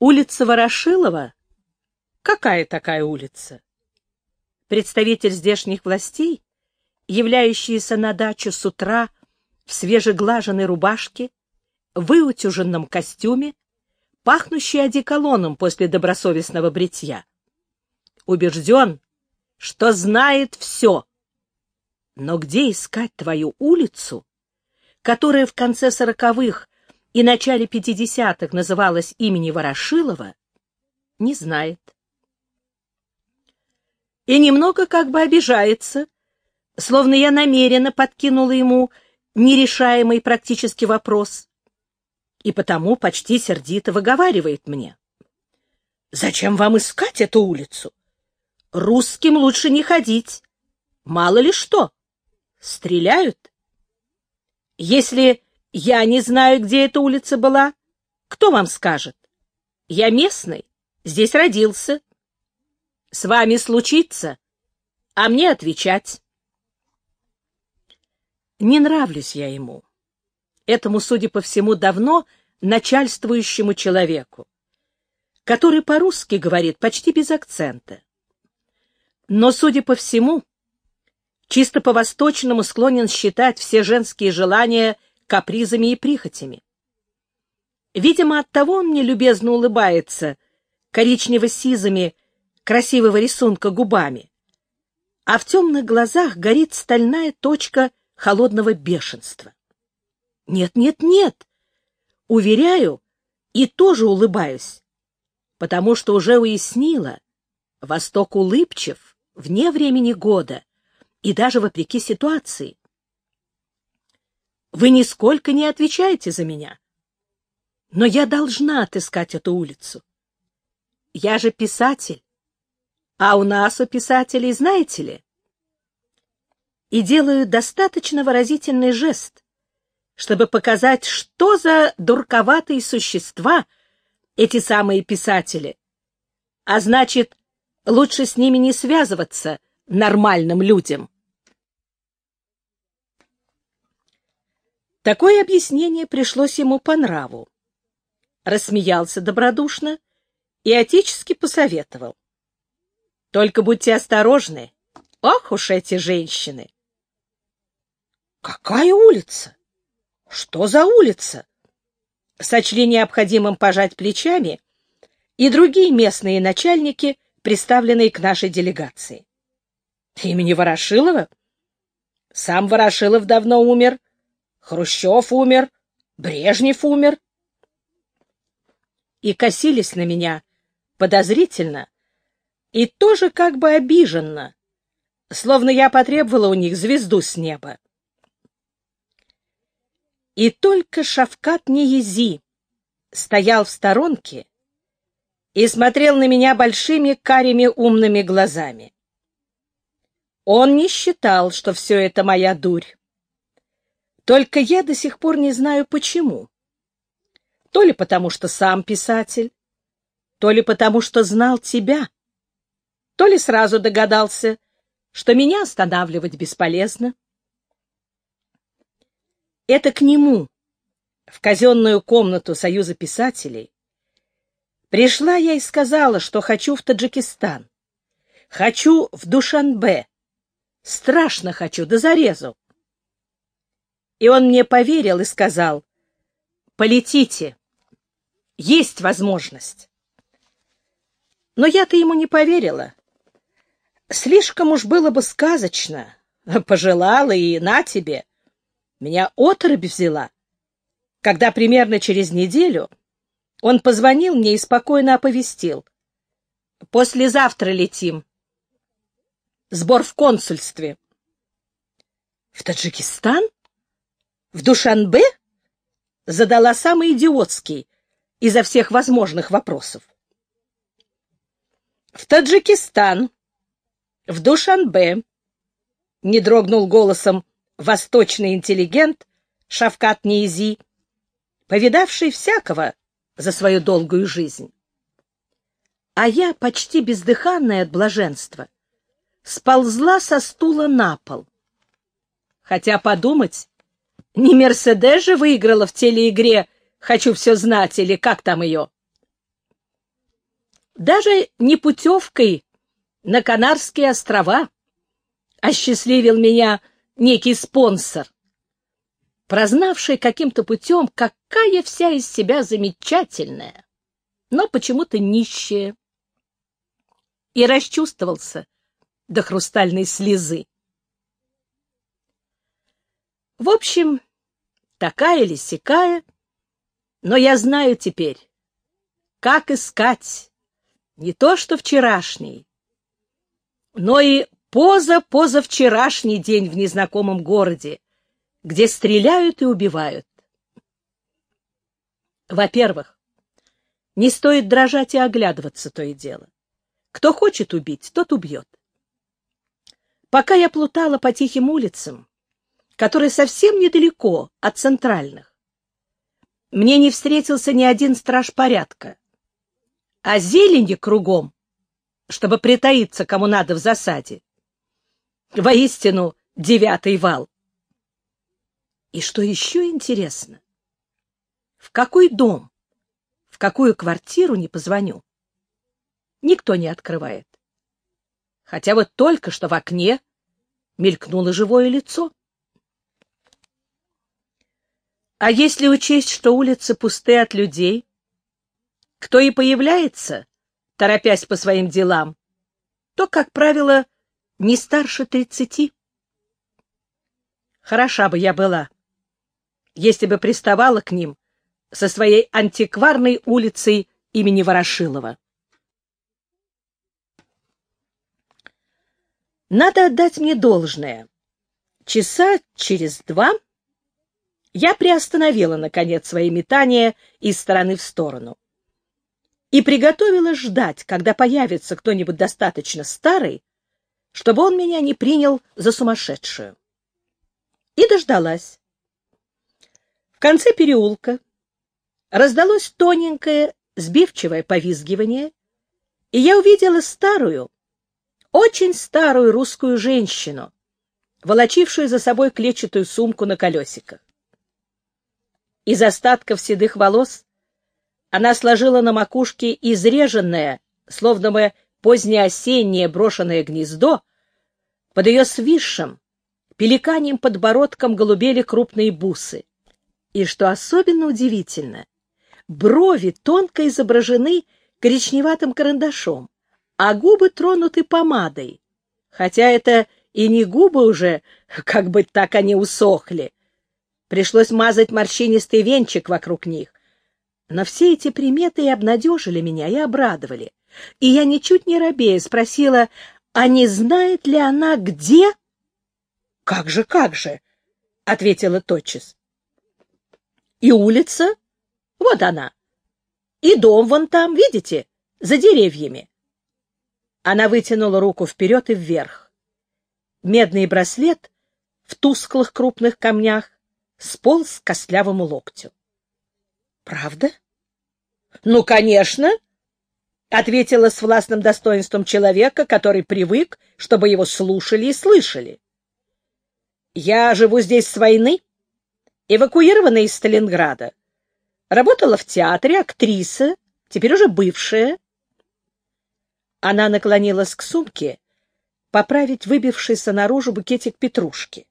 Улица Ворошилова? Какая такая улица? Представитель здешних властей, являющийся на дачу с утра в свежеглаженной рубашке, выутюженном костюме, пахнущий одеколоном после добросовестного бритья. Убежден, что знает все. Но где искать твою улицу, которая в конце сороковых и начале пятидесятых называлась имени Ворошилова, не знает. И немного как бы обижается, словно я намеренно подкинула ему нерешаемый практически вопрос, и потому почти сердито выговаривает мне. «Зачем вам искать эту улицу? Русским лучше не ходить. Мало ли что. Стреляют. Если я не знаю, где эта улица была, кто вам скажет? Я местный, здесь родился. С вами случится, а мне отвечать. Не нравлюсь я ему, этому, судя по всему, давно начальствующему человеку, который по-русски говорит почти без акцента. Но, судя по всему, чисто по-восточному склонен считать все женские желания капризами и прихотями. Видимо, оттого он мне любезно улыбается коричнево-сизыми красивого рисунка губами, а в темных глазах горит стальная точка — холодного бешенства. Нет, нет, нет. Уверяю и тоже улыбаюсь, потому что уже уяснила, Восток улыбчив вне времени года и даже вопреки ситуации. Вы нисколько не отвечаете за меня. Но я должна отыскать эту улицу. Я же писатель. А у нас, у писателей, знаете ли, и делаю достаточно выразительный жест, чтобы показать, что за дурковатые существа эти самые писатели. А значит, лучше с ними не связываться нормальным людям. Такое объяснение пришлось ему по нраву. Рассмеялся добродушно и отечески посоветовал. Только будьте осторожны. Ох уж эти женщины! Какая улица? Что за улица? Сочли необходимым пожать плечами и другие местные начальники, представленные к нашей делегации. Имени Ворошилова? Сам Ворошилов давно умер, Хрущев умер, Брежнев умер. И косились на меня подозрительно и тоже как бы обиженно, словно я потребовала у них звезду с неба. И только Шавкат Ниези стоял в сторонке и смотрел на меня большими карими умными глазами. Он не считал, что все это моя дурь. Только я до сих пор не знаю, почему. То ли потому, что сам писатель, то ли потому, что знал тебя, то ли сразу догадался, что меня останавливать бесполезно. Это к нему, в казенную комнату Союза писателей, пришла я и сказала, что хочу в Таджикистан, хочу в Душанбе, страшно хочу, до зарезу. И он мне поверил и сказал, полетите, есть возможность. Но я-то ему не поверила. Слишком уж было бы сказочно. Пожелала и на тебе. Меня отрыбь взяла, когда примерно через неделю он позвонил мне и спокойно оповестил. «Послезавтра летим. Сбор в консульстве». «В Таджикистан? В Душанбе?» Задала самый идиотский изо всех возможных вопросов. «В Таджикистан, в Душанбе», — не дрогнул голосом восточный интеллигент Шавкат Ниези, повидавший всякого за свою долгую жизнь. А я, почти бездыханная от блаженства, сползла со стула на пол. Хотя подумать, не Мерседес же выиграла в телеигре «Хочу все знать» или как там ее? Даже не путевкой на Канарские острова осчастливил меня некий спонсор, прознавший каким-то путем, какая вся из себя замечательная, но почему-то нищая, и расчувствовался до хрустальной слезы. В общем, такая или сякая, но я знаю теперь, как искать не то что вчерашний, но и поза-позавчерашний день в незнакомом городе, где стреляют и убивают. Во-первых, не стоит дрожать и оглядываться то и дело. Кто хочет убить, тот убьет. Пока я плутала по тихим улицам, которые совсем недалеко от центральных, мне не встретился ни один страж порядка, а зелени кругом, чтобы притаиться кому надо в засаде. Воистину, девятый вал. И что еще интересно, в какой дом, в какую квартиру не позвоню, никто не открывает. Хотя вот только что в окне мелькнуло живое лицо. А если учесть, что улицы пусты от людей, кто и появляется, торопясь по своим делам, то, как правило, не старше тридцати. Хороша бы я была, если бы приставала к ним со своей антикварной улицей имени Ворошилова. Надо отдать мне должное. Часа через два я приостановила, наконец, свои метания из стороны в сторону и приготовилась ждать, когда появится кто-нибудь достаточно старый, чтобы он меня не принял за сумасшедшую. И дождалась. В конце переулка раздалось тоненькое, сбивчивое повизгивание, и я увидела старую, очень старую русскую женщину, волочившую за собой клетчатую сумку на колесиках. Из остатков седых волос она сложила на макушке изреженное, словно бы позднеосеннее брошенное гнездо, под ее свисшим, пеликаньим подбородком голубели крупные бусы. И что особенно удивительно, брови тонко изображены коричневатым карандашом, а губы тронуты помадой, хотя это и не губы уже, как бы так они усохли. Пришлось мазать морщинистый венчик вокруг них. Но все эти приметы и обнадежили меня, и обрадовали. И я, ничуть не робея, спросила, а не знает ли она, где? — Как же, как же, — ответила тотчас. — И улица? Вот она. И дом вон там, видите, за деревьями. Она вытянула руку вперед и вверх. Медный браслет в тусклых крупных камнях сполз к костлявому локтю. — Правда? — Ну, конечно, — ответила с властным достоинством человека, который привык, чтобы его слушали и слышали. — Я живу здесь с войны, эвакуирована из Сталинграда. Работала в театре, актриса, теперь уже бывшая. Она наклонилась к сумке поправить выбившийся наружу букетик петрушки.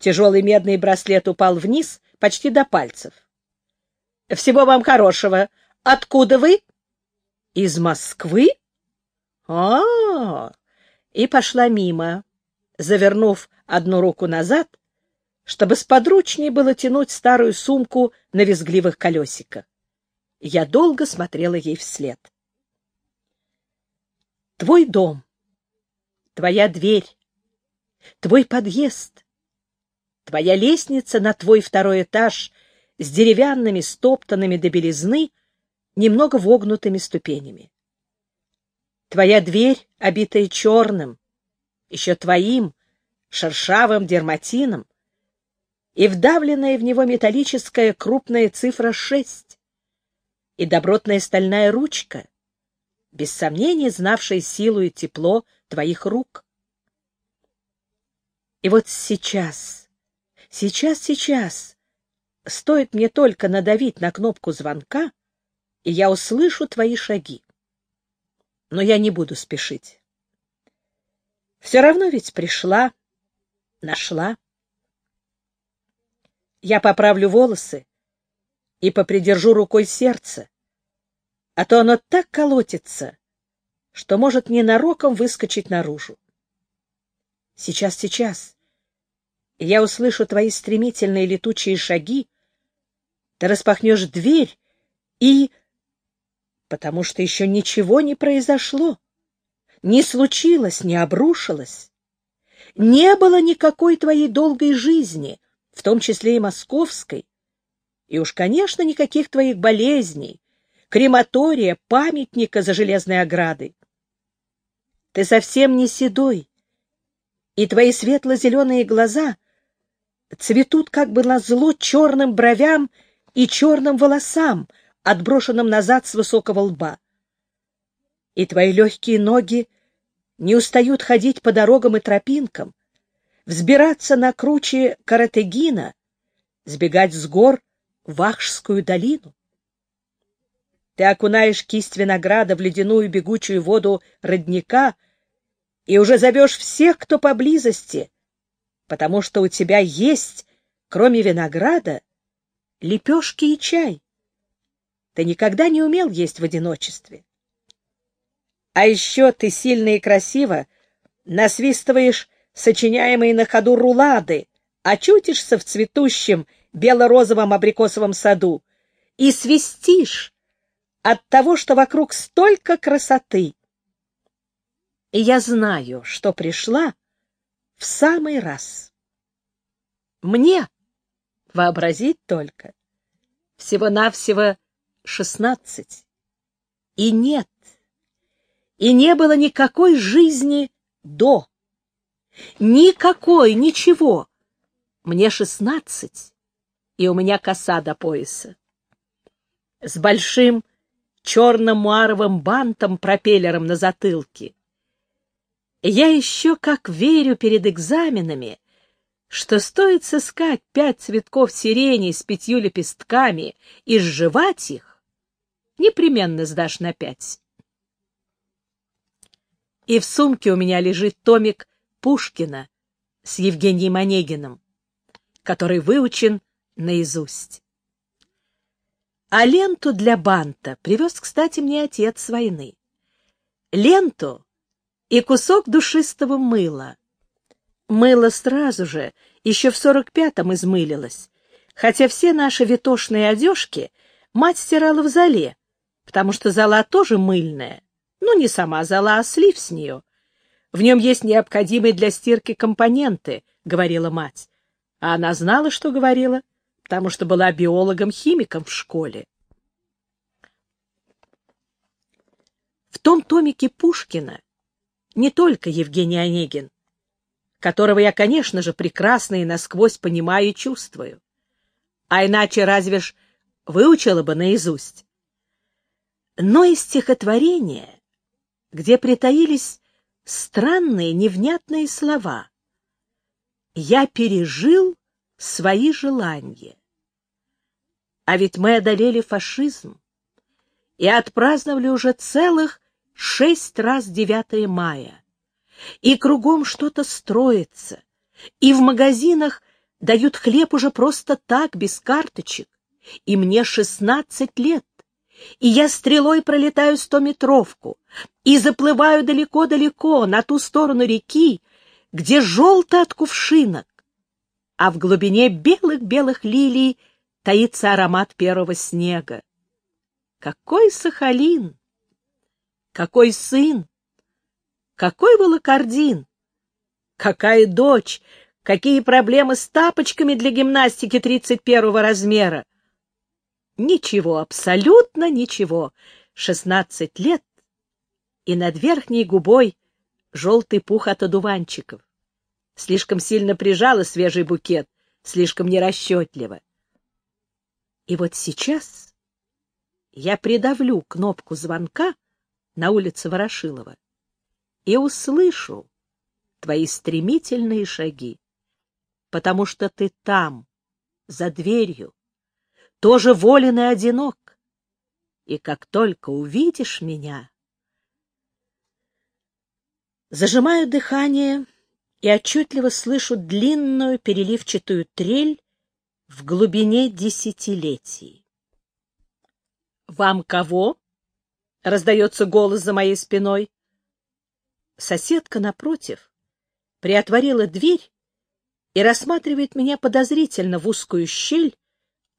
Тяжелый медный браслет упал вниз почти до пальцев. — Всего вам хорошего. Откуда вы? — Из Москвы? А, И пошла мимо, завернув одну руку назад, чтобы сподручнее было тянуть старую сумку на визгливых колесиках. Я долго смотрела ей вслед. Твой дом, твоя дверь, твой подъезд, твоя лестница на твой второй этаж с деревянными, стоптанными до белизны, немного вогнутыми ступенями. Твоя дверь, обитая черным, еще твоим, шершавым дерматином, и вдавленная в него металлическая крупная цифра шесть, и добротная стальная ручка, без сомнения знавшая силу и тепло твоих рук. И вот сейчас, сейчас, сейчас, стоит мне только надавить на кнопку звонка, и я услышу твои шаги. Но я не буду спешить. Все равно ведь пришла, нашла. Я поправлю волосы и попридержу рукой сердце, а то оно так колотится, что может ненароком выскочить наружу. Сейчас, сейчас. Я услышу твои стремительные летучие шаги. Ты распахнешь дверь и... Потому что еще ничего не произошло, не случилось, не обрушилось. Не было никакой твоей долгой жизни, в том числе и московской. И уж, конечно, никаких твоих болезней, крематория, памятника за железной оградой. Ты совсем не седой, и твои светло-зеленые глаза цветут как бы на зло черным бровям и черным волосам, отброшенным назад с высокого лба. И твои легкие ноги не устают ходить по дорогам и тропинкам, взбираться на круче Каратегина, сбегать с гор в Вахшскую долину. Ты окунаешь кисть винограда в ледяную бегучую воду родника и уже зовешь всех, кто поблизости, потому что у тебя есть, кроме винограда, лепешки и чай. Ты никогда не умел есть в одиночестве. А еще ты сильно и красиво насвистываешь сочиняемые на ходу рулады, очутишься в цветущем бело-розовом абрикосовом саду и свистишь, от того, что вокруг столько красоты. И я знаю, что пришла в самый раз. Мне вообразить только всего-навсего шестнадцать. И нет, и не было никакой жизни до. Никакой, ничего. Мне шестнадцать, и у меня коса до пояса. С большим черным муаровым бантом-пропеллером на затылке. Я еще как верю перед экзаменами, что стоит сыскать пять цветков сирени с пятью лепестками и сживать их, непременно сдашь на пять. И в сумке у меня лежит томик Пушкина с Евгением Онегиным, который выучен наизусть. А ленту для банта привез, кстати, мне отец с войны. Ленту и кусок душистого мыла. Мыло сразу же, еще в сорок пятом измылилось, хотя все наши витошные одежки мать стирала в зале, потому что зала тоже мыльная. Ну, не сама зала, а слив с нее. В нем есть необходимые для стирки компоненты, — говорила мать. А она знала, что говорила потому что была биологом-химиком в школе. В том томике Пушкина не только Евгений Онегин, которого я, конечно же, прекрасно и насквозь понимаю и чувствую, а иначе разве ж выучила бы наизусть, но и стихотворения, где притаились странные невнятные слова. Я пережил свои желания. А ведь мы одолели фашизм и отпраздновали уже целых шесть раз 9 мая. И кругом что-то строится, и в магазинах дают хлеб уже просто так, без карточек. И мне шестнадцать лет, и я стрелой пролетаю стометровку и заплываю далеко-далеко на ту сторону реки, где желто от кувшинок, а в глубине белых-белых лилий таится аромат первого снега. Какой Сахалин! Какой сын! Какой волокордин! Какая дочь! Какие проблемы с тапочками для гимнастики 31 размера! Ничего, абсолютно ничего. Шестнадцать лет, и над верхней губой желтый пух от одуванчиков. Слишком сильно прижала свежий букет, слишком нерасчетливо. И вот сейчас я придавлю кнопку звонка на улице Ворошилова и услышу твои стремительные шаги, потому что ты там, за дверью, тоже волен и одинок. И как только увидишь меня, Зажимаю дыхание и отчетливо слышу длинную переливчатую трель в глубине десятилетий. «Вам кого?» — раздается голос за моей спиной. Соседка напротив приотворила дверь и рассматривает меня подозрительно в узкую щель,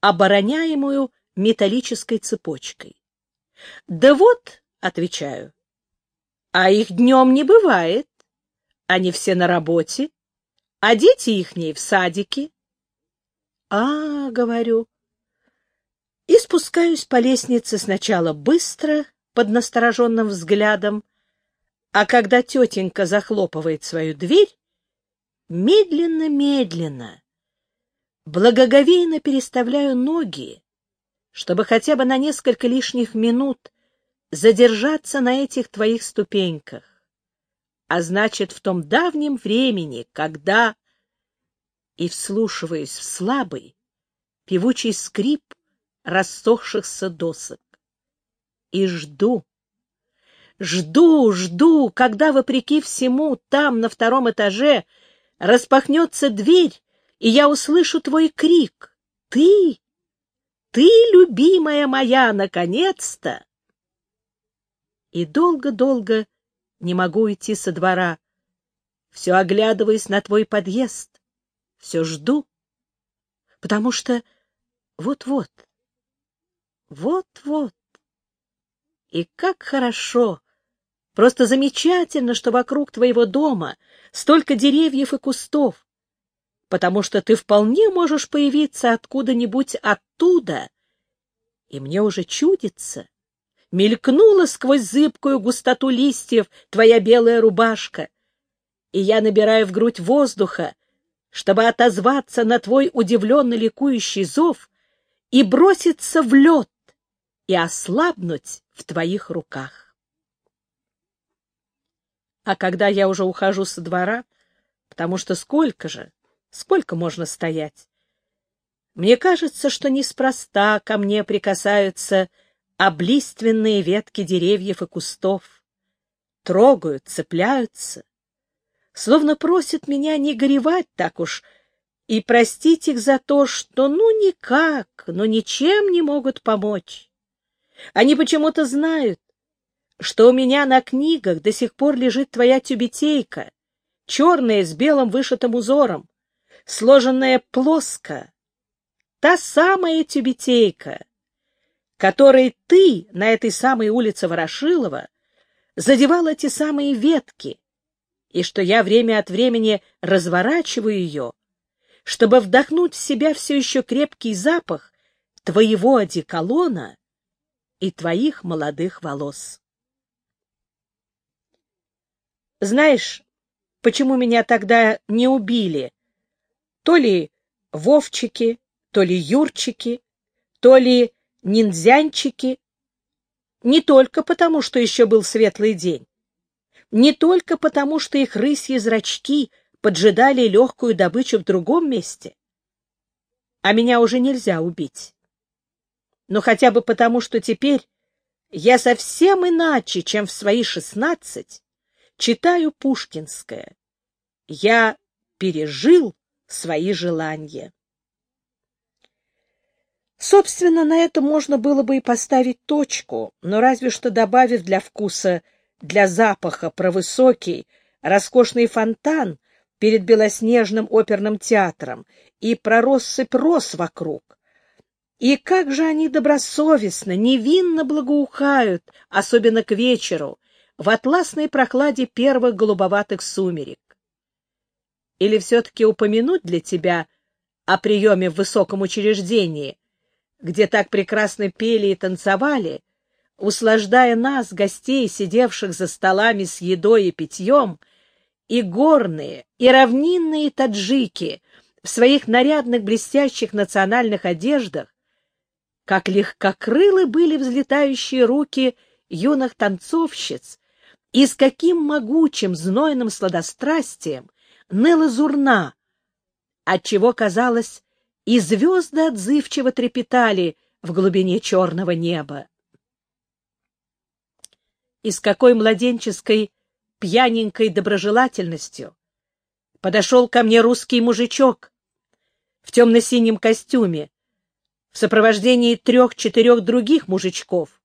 обороняемую металлической цепочкой. «Да вот», — отвечаю, — «а их днем не бывает. Они все на работе, а дети ихние в садике». «А, — говорю, — и спускаюсь по лестнице сначала быстро, под настороженным взглядом, а когда тетенька захлопывает свою дверь, медленно-медленно, благоговейно переставляю ноги, чтобы хотя бы на несколько лишних минут задержаться на этих твоих ступеньках. А значит, в том давнем времени, когда... И вслушиваясь в слабый, певучий скрип рассохшихся досок. И жду, жду, жду, когда, вопреки всему, там, на втором этаже, распахнется дверь, и я услышу твой крик. Ты, ты, любимая моя, наконец-то! И долго-долго не могу идти со двора, все оглядываясь на твой подъезд, все жду, потому что вот-вот, вот-вот. И как хорошо, просто замечательно, что вокруг твоего дома столько деревьев и кустов, потому что ты вполне можешь появиться откуда-нибудь оттуда, и мне уже чудится, мелькнула сквозь зыбкую густоту листьев твоя белая рубашка, и я набираю в грудь воздуха, чтобы отозваться на твой удивленно ликующий зов и броситься в лед и ослабнуть в твоих руках. А когда я уже ухожу со двора, потому что сколько же, Сколько можно стоять? Мне кажется, что неспроста ко мне прикасаются облиственные ветки деревьев и кустов. Трогают, цепляются, словно просят меня не горевать так уж и простить их за то, что ну никак, но ничем не могут помочь. Они почему-то знают, что у меня на книгах до сих пор лежит твоя тюбетейка, черная с белым вышитым узором, сложенная плоско, та самая тюбетейка, которой ты на этой самой улице Ворошилова задевал эти самые ветки, и что я время от времени разворачиваю ее, чтобы вдохнуть в себя все еще крепкий запах твоего одеколона и твоих молодых волос. Знаешь, почему меня тогда не убили то ли Вовчики, то ли Юрчики, то ли ниндзянчики. Не только потому, что еще был светлый день, не только потому, что их рысьи зрачки поджидали легкую добычу в другом месте, а меня уже нельзя убить. Но хотя бы потому, что теперь я совсем иначе, чем в свои шестнадцать, читаю Пушкинское. Я пережил свои желания. Собственно, на этом можно было бы и поставить точку, но разве что добавив для вкуса, для запаха про высокий, роскошный фонтан перед белоснежным оперным театром и про россыпь роз вокруг. И как же они добросовестно, невинно благоухают, особенно к вечеру, в атласной прохладе первых голубоватых сумерек. Или все-таки упомянуть для тебя о приеме в высоком учреждении, где так прекрасно пели и танцевали, услаждая нас, гостей, сидевших за столами с едой и питьем, и горные, и равнинные таджики в своих нарядных блестящих национальных одеждах, как легкокрылы были взлетающие руки юных танцовщиц, и с каким могучим знойным сладострастием ныла зурна, отчего, казалось, и звезды отзывчиво трепетали в глубине черного неба. И с какой младенческой пьяненькой доброжелательностью подошел ко мне русский мужичок в темно-синем костюме, в сопровождении трех-четырех других мужичков,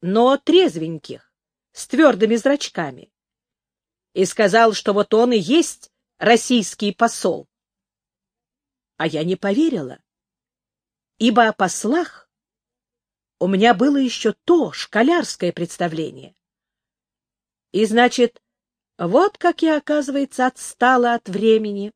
но трезвеньких, с твердыми зрачками, и сказал, что вот он и есть российский посол. А я не поверила, ибо о послах у меня было еще то школярское представление. И, значит, вот как я, оказывается, отстала от времени.